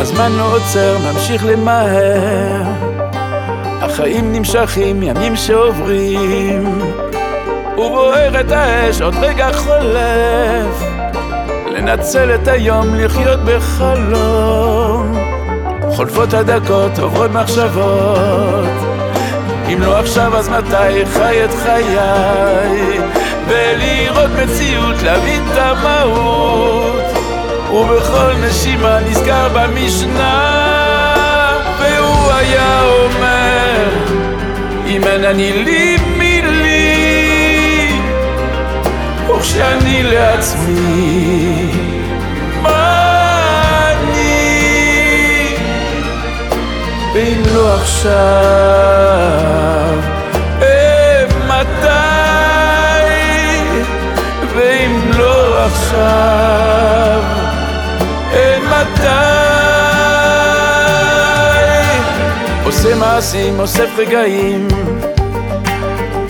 הזמן לא עוצר, ממשיך למהר. החיים נמשכים, ימים שעוברים. ובוערת האש, עוד רגע חולף. לנצל את היום, לחיות בחלום. חולפות הדקות, עוברות מחשבות. אם לא עכשיו אז מתי? חי את חיי. ולראות מציאות, להבין את המהות ובכל נשימה נזכר במשנה והוא היה אומר אם אין אני לי מילים וכשאני לעצמי מה אני? ואם לא עכשיו מתי? ואם לא עכשיו מתי עושה מעשים, אוסף רגעים.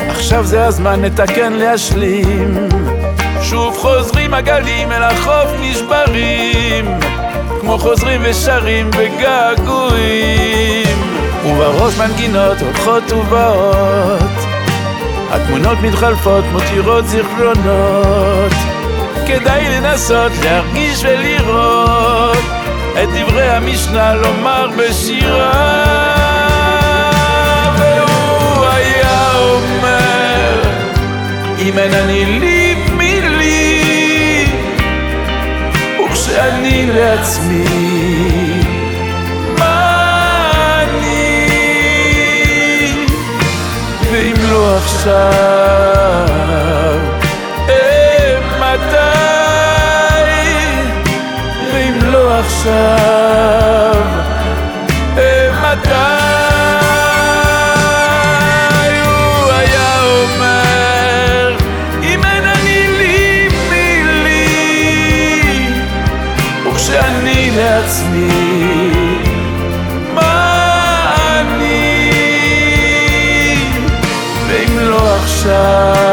עכשיו זה הזמן לתקן, להשלים. שוב חוזרים הגלים אל החוף נשברים כמו חוזרים ושרים בגעגועים. ובראש מנגינות הולכות ובאות התמונות מתחלפות, מותירות זיכרונות. כדאי לנסות להרגיש ולראות את דברי המשנה לומר בשירה. והוא היה אומר אם אין אני לי מילי וכשאני לעצמי מה אני? ואם לא עכשיו עכשיו. מתי הוא היה אומר אם אין אני לי מילים וכשאני לעצמי מה אני? ואם לא עכשיו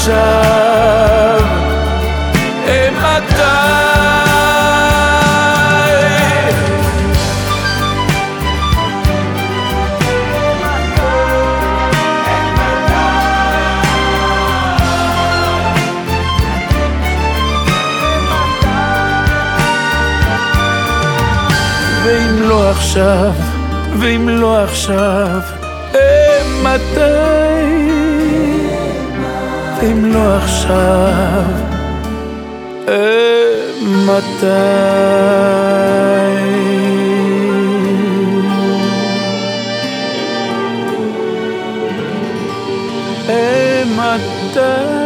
עכשיו מתי ואם לא עכשיו, ואם לא עכשיו, מתי? אם לא עכשיו, מתי? מתי?